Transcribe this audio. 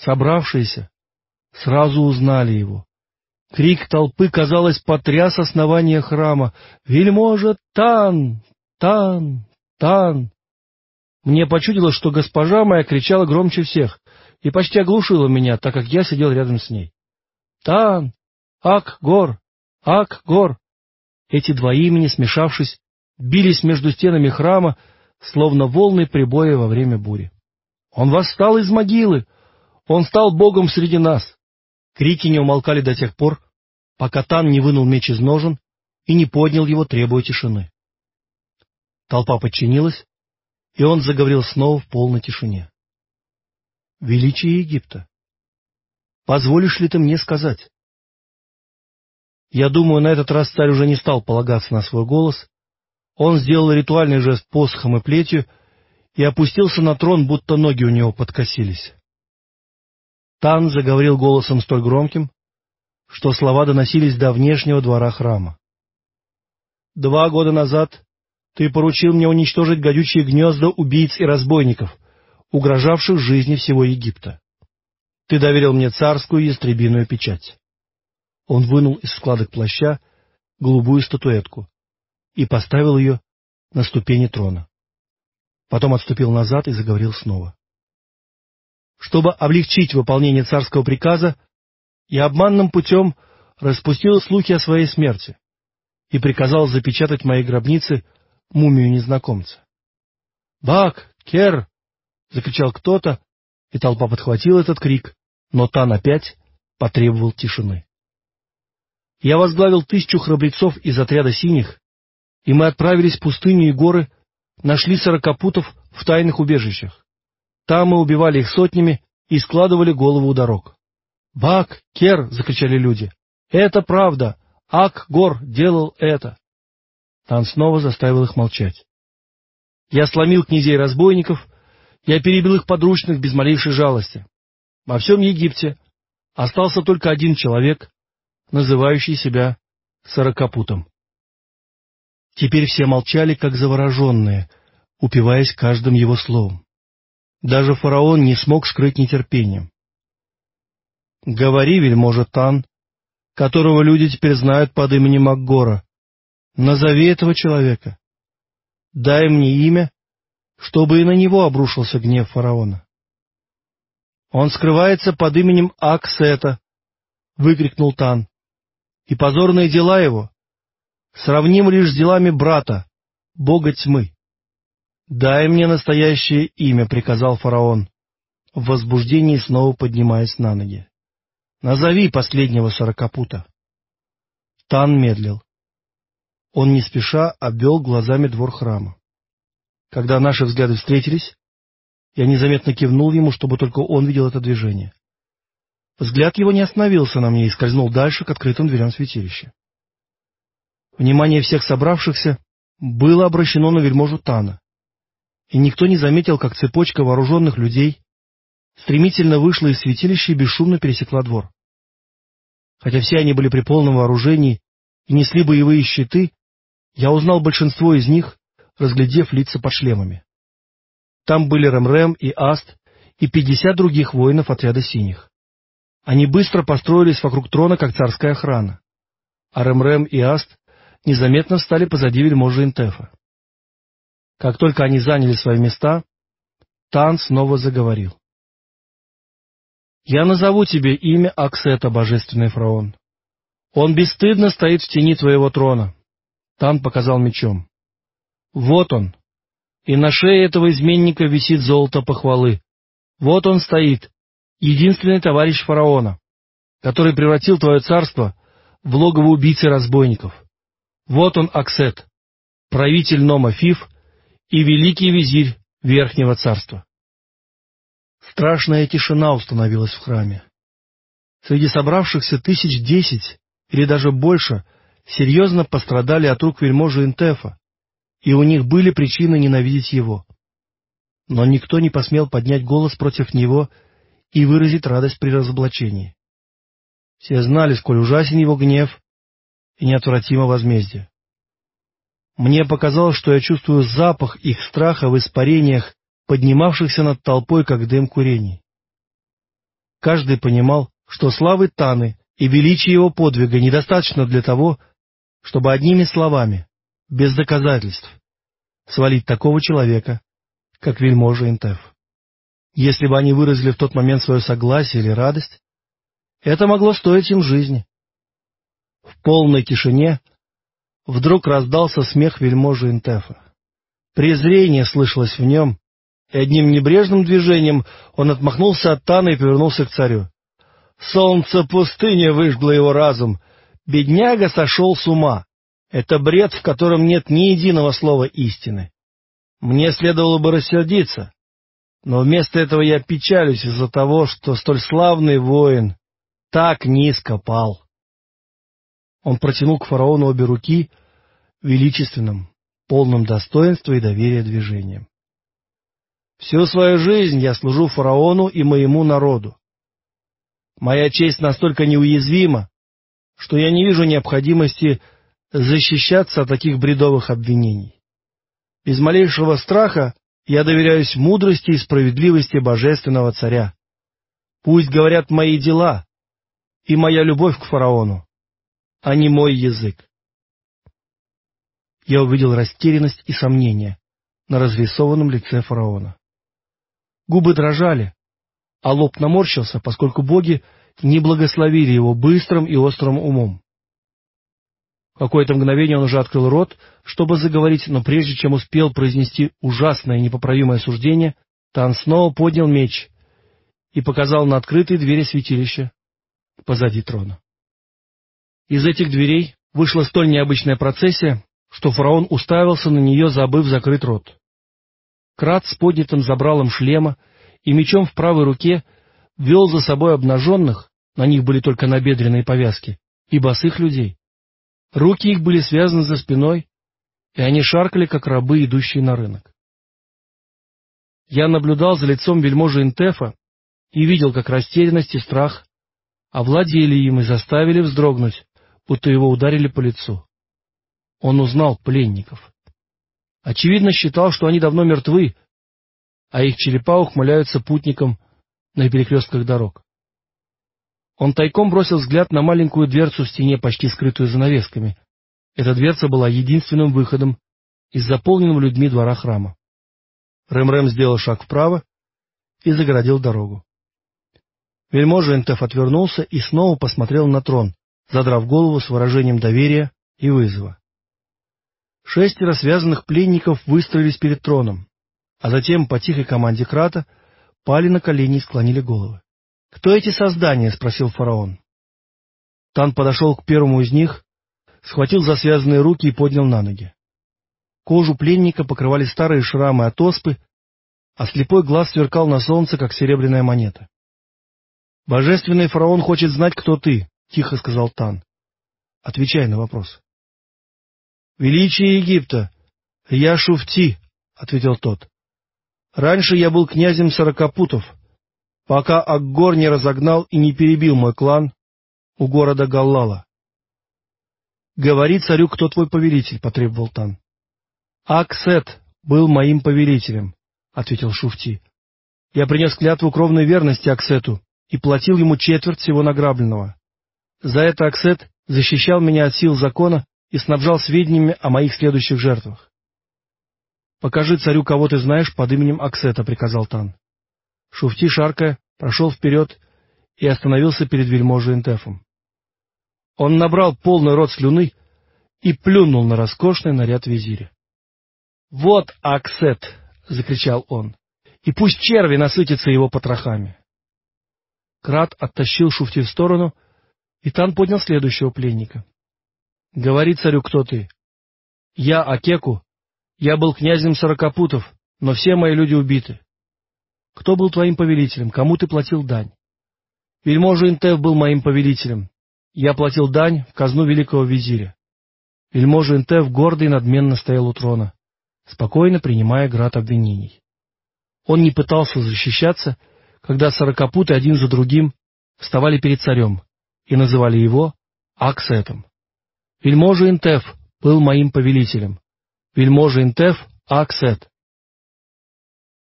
Собравшиеся сразу узнали его. Крик толпы, казалось, потряс основание храма. «Вельможа Тан! Тан! Тан!» Мне почудилось, что госпожа моя кричала громче всех и почти оглушила меня, так как я сидел рядом с ней. «Тан! Ак-Гор! Ак-Гор!» Эти два имени, смешавшись, бились между стенами храма, словно волны прибоя во время бури. «Он восстал из могилы! Он стал Богом среди нас!» Крики не умолкали до тех пор, пока Тан не вынул меч из ножен и не поднял его, требуя тишины. Толпа подчинилась, и он заговорил снова в полной тишине. «Величие Египта! Позволишь ли ты мне сказать?» Я думаю, на этот раз царь уже не стал полагаться на свой голос. Он сделал ритуальный жест посохом и плетью и опустился на трон, будто ноги у него подкосились. Тан заговорил голосом столь громким, что слова доносились до внешнего двора храма. «Два года назад ты поручил мне уничтожить гадючие гнезда убийц и разбойников, угрожавших жизни всего Египта. Ты доверил мне царскую ястребиную печать». Он вынул из складок плаща голубую статуэтку и поставил ее на ступени трона. Потом отступил назад и заговорил снова. Чтобы облегчить выполнение царского приказа, я обманным путем распустил слухи о своей смерти и приказал запечатать в моей гробнице мумию незнакомца. «Бак! Кер!» — закричал кто-то, и толпа подхватила этот крик, но Тан опять потребовал тишины. Я возглавил тысячу храбрецов из отряда синих, и мы отправились в пустыню и горы, нашли сорокопутов в тайных убежищах. Там мы убивали их сотнями и складывали голову у дорог. «Бак! Кер!» — закричали люди. «Это правда! Ак-Гор делал это!» Тан снова заставил их молчать. Я сломил князей разбойников, я перебил их подручных без малейшей жалости. Во всем Египте остался только один человек, называющий себя сорокопутом. Теперь все молчали, как завороженные, упиваясь каждым его словом. Даже фараон не смог скрыть нетерпением. «Говори, вельможа Тан, которого люди теперь знают под именем Макгора, назови этого человека. Дай мне имя, чтобы и на него обрушился гнев фараона». «Он скрывается под именем Аксета», — выкрикнул Тан, — «и позорные дела его сравнимы лишь с делами брата, бога тьмы». «Дай мне настоящее имя», — приказал фараон, в возбуждении снова поднимаясь на ноги. «Назови последнего сорокопута». Тан медлил. Он не спеша обвел глазами двор храма. Когда наши взгляды встретились, я незаметно кивнул ему, чтобы только он видел это движение. Взгляд его не остановился на мне и скользнул дальше к открытым дверям святилища. Внимание всех собравшихся было обращено на вельможу Тана и никто не заметил, как цепочка вооруженных людей стремительно вышла из святилища и бесшумно пересекла двор. Хотя все они были при полном вооружении и несли боевые щиты, я узнал большинство из них, разглядев лица под шлемами. Там были Ремрем и Аст и пятьдесят других воинов отряда синих. Они быстро построились вокруг трона, как царская охрана, а Ремрем и Аст незаметно встали позади вельможи Интефа. Как только они заняли свои места, Тан снова заговорил. «Я назову тебе имя Аксета, божественный фараон. Он бесстыдно стоит в тени твоего трона». Тан показал мечом. «Вот он, и на шее этого изменника висит золото похвалы. Вот он стоит, единственный товарищ фараона, который превратил твое царство в логово убийцы разбойников. Вот он, Аксет, правитель Нома Фиф и великий визирь Верхнего Царства. Страшная тишина установилась в храме. Среди собравшихся тысяч десять или даже больше серьезно пострадали от рук вельможи Интефа, и у них были причины ненавидеть его. Но никто не посмел поднять голос против него и выразить радость при разоблачении. Все знали, сколь ужасен его гнев и неотвратимо возмездие. Мне показалось, что я чувствую запах их страха в испарениях, поднимавшихся над толпой, как дым курений. Каждый понимал, что славы Таны и величия его подвига недостаточно для того, чтобы одними словами, без доказательств, свалить такого человека, как вельможа Интеф. Если бы они выразили в тот момент свое согласие или радость, это могло стоить им жизни. В полной тишине вдруг раздался смех вельможи Интефа. Презрение слышалось в нем, и одним небрежным движением он отмахнулся от Тана и повернулся к царю. Солнце пустыни выжгло его разум. Бедняга сошел с ума. Это бред, в котором нет ни единого слова истины. Мне следовало бы рассердиться, но вместо этого я печалюсь из-за того, что столь славный воин так низко пал. Он протянул к фараону обе руки, величественным, полным достоинства и доверия движением. Всю свою жизнь я служу фараону и моему народу. Моя честь настолько неуязвима, что я не вижу необходимости защищаться от таких бредовых обвинений. Без малейшего страха я доверяюсь мудрости и справедливости божественного царя. Пусть говорят мои дела и моя любовь к фараону, а не мой язык. Я увидел растерянность и сомнение на разрисованном лице фараона. Губы дрожали, а лоб наморщился, поскольку боги не благословили его быстрым и острым умом. Какое-то мгновение он уже открыл рот, чтобы заговорить, но прежде чем успел произнести ужасное и непоправимое суждение, Тан снова поднял меч и показал на открытые двери святилища позади трона. Из этих дверей вышла столь необычная процессия, что фараон уставился на нее, забыв закрыть рот. Крат с поднятым забралом шлема и мечом в правой руке вел за собой обнаженных, на них были только набедренные повязки, и босых людей. Руки их были связаны за спиной, и они шаркали, как рабы, идущие на рынок. Я наблюдал за лицом вельможи Интефа и видел, как растерянность и страх овладели им и заставили вздрогнуть, будто его ударили по лицу. Он узнал пленников. Очевидно, считал, что они давно мертвы, а их черепа ухмыляются путникам на перекрестках дорог. Он тайком бросил взгляд на маленькую дверцу в стене, почти скрытую занавесками. Эта дверца была единственным выходом из заполненного людьми двора храма. Рэм-Рэм сделал шаг вправо и загородил дорогу. Вельможа Энтеф отвернулся и снова посмотрел на трон, задрав голову с выражением доверия и вызова. Шестеро связанных пленников выстроились перед троном, а затем по тихой команде Крата пали на колени и склонили головы. — Кто эти создания? — спросил фараон. Тан подошел к первому из них, схватил за связанные руки и поднял на ноги. Кожу пленника покрывали старые шрамы от оспы, а слепой глаз сверкал на солнце, как серебряная монета. — Божественный фараон хочет знать, кто ты, — тихо сказал Тан. — Отвечай на вопрос. «Величие Египта! Я Шуфти!» — ответил тот. «Раньше я был князем Сорокопутов, пока Акгор не разогнал и не перебил мой клан у города Галлала». «Говори царю, кто твой повелитель», — потребовал Тан. «Аксет был моим повелителем», — ответил Шуфти. «Я принес клятву кровной верности Аксету и платил ему четверть всего награбленного. За это Аксет защищал меня от сил закона и снабжал сведениями о моих следующих жертвах. «Покажи царю, кого ты знаешь под именем Аксета», — приказал Тан. Шуфти, шаркая, прошел вперед и остановился перед вельможей Интефом. Он набрал полный рот слюны и плюнул на роскошный наряд визиря. «Вот Аксет!» — закричал он. «И пусть черви насытятся его потрохами!» Крат оттащил Шуфти в сторону, и Тан поднял следующего пленника. Говори царю, кто ты. Я Акеку. Я был князем Сорокопутов, но все мои люди убиты. Кто был твоим повелителем? Кому ты платил дань? Вельможа Интеф был моим повелителем. Я платил дань в казну великого визиря. Вельможа Интеф гордо и надменно стоял у трона, спокойно принимая град обвинений. Он не пытался защищаться, когда сорокопуты один за другим вставали перед царем и называли его Аксетом. Вельможа Интеф был моим повелителем. Вельможа Интеф — Аксет.